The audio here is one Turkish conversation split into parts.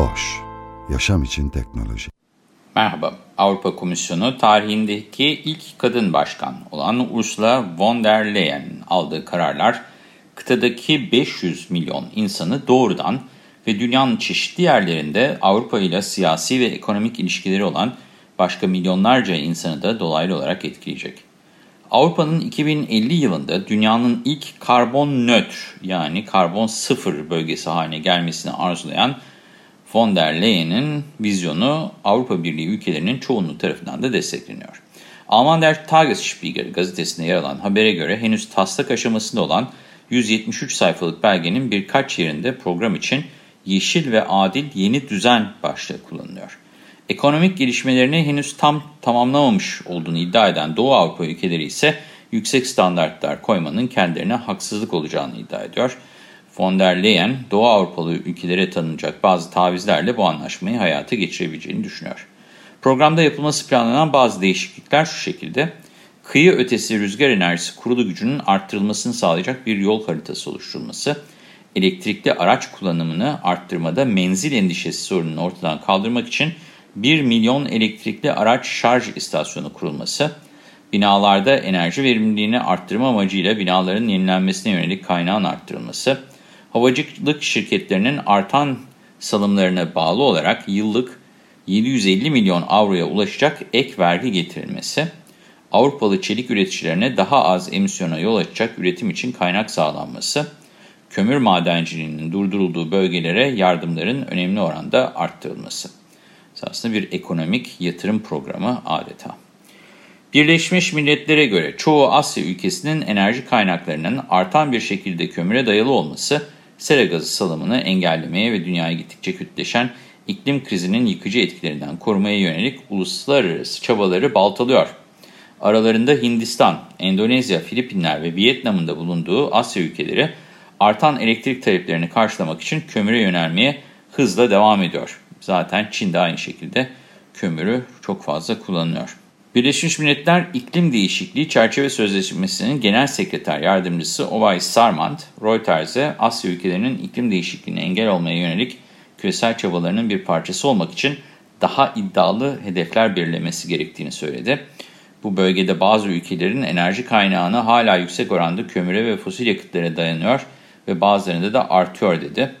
Boş, yaşam için teknoloji. Merhaba, Avrupa Komisyonu tarihindeki ilk kadın başkan olan Ursula von der Leyen aldığı kararlar, kıtadaki 500 milyon insanı doğrudan ve dünyanın çeşitli yerlerinde Avrupa ile siyasi ve ekonomik ilişkileri olan başka milyonlarca insanı da dolaylı olarak etkileyecek. Avrupa'nın 2050 yılında dünyanın ilk karbon nötr yani karbon sıfır bölgesi haline gelmesini arzulayan von der Leyen'in vizyonu Avrupa Birliği ülkelerinin çoğunluğu tarafından da destekleniyor. Alman Der Tagesspiegel gazetesinde yer alan habere göre henüz taslak aşamasında olan 173 sayfalık belgenin birkaç yerinde program için yeşil ve adil yeni düzen başlığı kullanılıyor. Ekonomik gelişmelerini henüz tam tamamlamamış olduğunu iddia eden Doğu Avrupa ülkeleri ise yüksek standartlar koymanın kendilerine haksızlık olacağını iddia ediyor. Von der Leyen, Doğu Avrupalı ülkelere tanınacak bazı tavizlerle bu anlaşmayı hayata geçirebileceğini düşünüyor. Programda yapılması planlanan bazı değişiklikler şu şekilde. Kıyı ötesi rüzgar enerjisi kurulu gücünün arttırılmasını sağlayacak bir yol haritası oluşturulması, elektrikli araç kullanımını arttırmada menzil endişesi sorununu ortadan kaldırmak için 1 milyon elektrikli araç şarj istasyonu kurulması, binalarda enerji verimliliğini arttırma amacıyla binaların yenilenmesine yönelik kaynağın arttırılması, havacılık şirketlerinin artan salımlarına bağlı olarak yıllık 750 milyon avroya ulaşacak ek vergi getirilmesi, Avrupalı çelik üreticilerine daha az emisyona yol açacak üretim için kaynak sağlanması, kömür madenciliğinin durdurulduğu bölgelere yardımların önemli oranda arttırılması. Aslında bir ekonomik yatırım programı adeta. Birleşmiş Milletler'e göre çoğu Asya ülkesinin enerji kaynaklarının artan bir şekilde kömüre dayalı olması, sera gazı salımını engellemeye ve dünyaya gittikçe kütleşen iklim krizinin yıkıcı etkilerinden korumaya yönelik uluslararası çabaları baltalıyor. Aralarında Hindistan, Endonezya, Filipinler ve Vietnam'ın da bulunduğu Asya ülkeleri artan elektrik taleplerini karşılamak için kömüre yönelmeye hızla devam ediyor. Zaten Çin de aynı şekilde kömürü çok fazla kullanıyor. Birleşmiş Milletler İklim Değişikliği Çerçeve Sözleşmesi'nin Genel Sekreter Yardımcısı Ovay Sarmant, Reuters'e Asya ülkelerinin iklim değişikliğine engel olmaya yönelik küresel çabalarının bir parçası olmak için daha iddialı hedefler belirlemesi gerektiğini söyledi. Bu bölgede bazı ülkelerin enerji kaynağını hala yüksek oranda kömüre ve fosil yakıtlara dayanıyor ve bazılarında da artıyor dedi.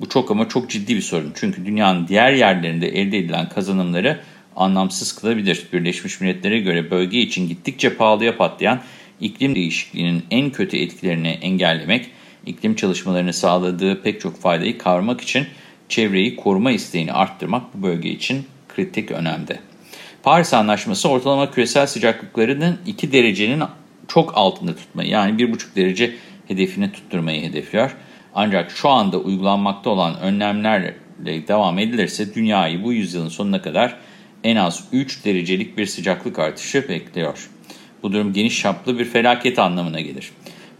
Bu çok ama çok ciddi bir sorun. Çünkü dünyanın diğer yerlerinde elde edilen kazanımları anlamsız kılabilir. Birleşmiş Milletler'e göre bölge için gittikçe pahalıya patlayan iklim değişikliğinin en kötü etkilerini engellemek, iklim çalışmalarını sağladığı pek çok faydayı kavramak için çevreyi koruma isteğini arttırmak bu bölge için kritik önemde. Paris Anlaşması ortalama küresel sıcaklıklarının 2 derecenin çok altında tutmayı yani 1,5 derece hedefini tutturmayı hedefliyor. Ancak şu anda uygulanmakta olan önlemlerle devam edilirse dünyayı bu yüzyılın sonuna kadar en az 3 derecelik bir sıcaklık artışı bekliyor. Bu durum geniş çaplı bir felaket anlamına gelir.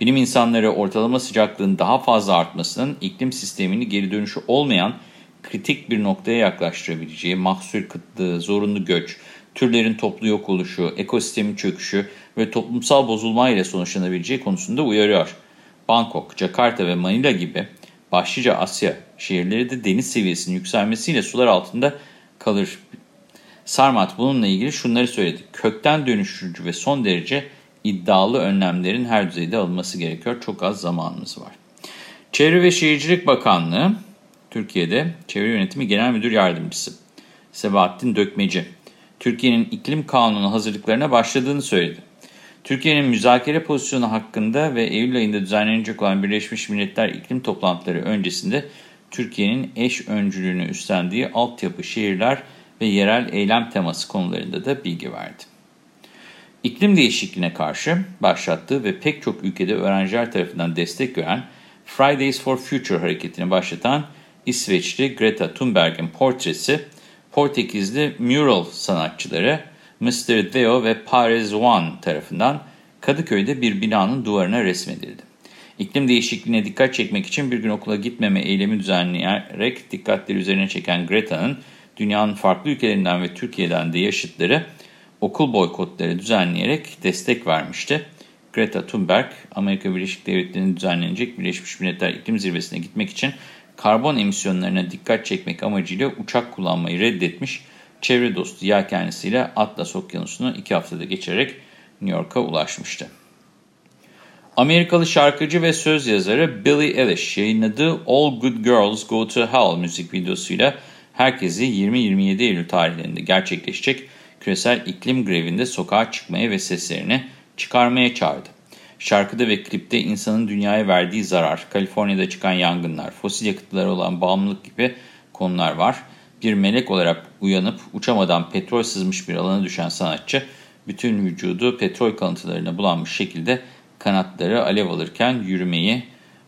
Bilim insanları ortalama sıcaklığın daha fazla artmasının iklim sistemini geri dönüşü olmayan kritik bir noktaya yaklaştırabileceği mahsul kıtlığı, zorunlu göç, türlerin toplu yok oluşu, ekosistemin çöküşü ve toplumsal bozulma ile sonuçlanabileceği konusunda uyarıyor. Bangkok, Jakarta ve Manila gibi başlıca Asya şehirleri de deniz seviyesinin yükselmesiyle sular altında kalır. Sarmat bununla ilgili şunları söyledi. Kökten dönüştürücü ve son derece iddialı önlemlerin her düzeyde alınması gerekiyor. Çok az zamanımız var. Çevre ve Şehircilik Bakanlığı, Türkiye'de Çevre Yönetimi Genel Müdür Yardımcısı Sebahattin Dökmeci, Türkiye'nin iklim kanunu hazırlıklarına başladığını söyledi. Türkiye'nin müzakere pozisyonu hakkında ve Eylül ayında düzenlenecek olan Birleşmiş Milletler iklim toplantıları öncesinde Türkiye'nin eş öncülüğünü üstlendiği altyapı, şehirler ve yerel eylem teması konularında da bilgi verdi. İklim değişikliğine karşı başlattığı ve pek çok ülkede öğrenciler tarafından destek gören Fridays for Future hareketini başlatan İsveçli Greta Thunberg'in portresi Portekizli mural sanatçıları Mr. Theo ve Paris One tarafından Kadıköy'de bir binanın duvarına resmedildi. İklim değişikliğine dikkat çekmek için bir gün okula gitmeme eylemi düzenleyerek dikkatleri üzerine çeken Greta'nın dünyanın farklı ülkelerinden ve Türkiye'den de yaşıtları okul boykotları düzenleyerek destek vermişti. Greta Thunberg, Amerika Birleşik Devletleri'nin düzenlenecek Birleşmiş Milletler İklim Zirvesi'ne gitmek için karbon emisyonlarına dikkat çekmek amacıyla uçak kullanmayı reddetmiş, çevre dostu yelkenlisiyle Atlas Okyanusu'nu iki haftada geçerek New York'a ulaşmıştı. Amerikalı şarkıcı ve söz yazarı Billie Eilish yayınladığı All Good Girls Go to Hell müzik videosuyla herkesi 20-27 Eylül tarihlerinde gerçekleşecek küresel iklim grevinde sokağa çıkmaya ve seslerini çıkarmaya çağırdı. Şarkıda ve klipte insanın dünyaya verdiği zarar, Kaliforniya'da çıkan yangınlar, fosil yakıtlara olan bağımlılık gibi konular var. Bir melek olarak uyanıp uçamadan petrol sızmış bir alana düşen sanatçı, bütün vücudu petrol kalıntılarına bulanmış şekilde kanatları alev alırken yürümeyi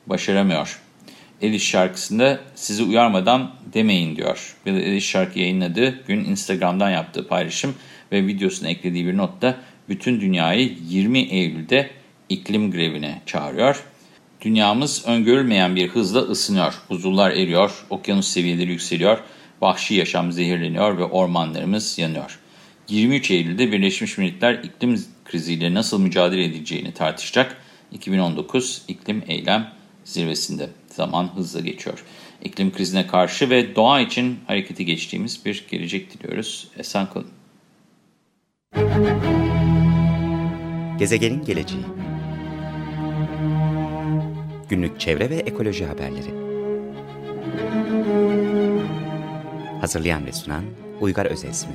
başaramıyor. Eliş şarkısında sizi uyarmadan demeyin diyor. Eliş şarkı yayınladığı gün Instagram'dan yaptığı paylaşım ve videosuna eklediği bir notta bütün dünyayı 20 Eylül'de iklim grevine çağırıyor. Dünyamız öngörülmeyen bir hızla ısınıyor. Buzullar eriyor, okyanus seviyeleri yükseliyor, vahşi yaşam zehirleniyor ve ormanlarımız yanıyor. 23 Eylül'de Birleşmiş Milletler iklim kriziyle nasıl mücadele edeceğini tartışacak 2019 İklim Eylem Zirvesi'nde zaman hızla geçiyor. İklim krizine karşı ve doğa için harekete geçtiğimiz bir gelecek diliyoruz. Esen kalın. Gezegenin geleceği Günlük çevre ve ekoloji haberleri Hazırlayan ve sunan Uygar Özesmi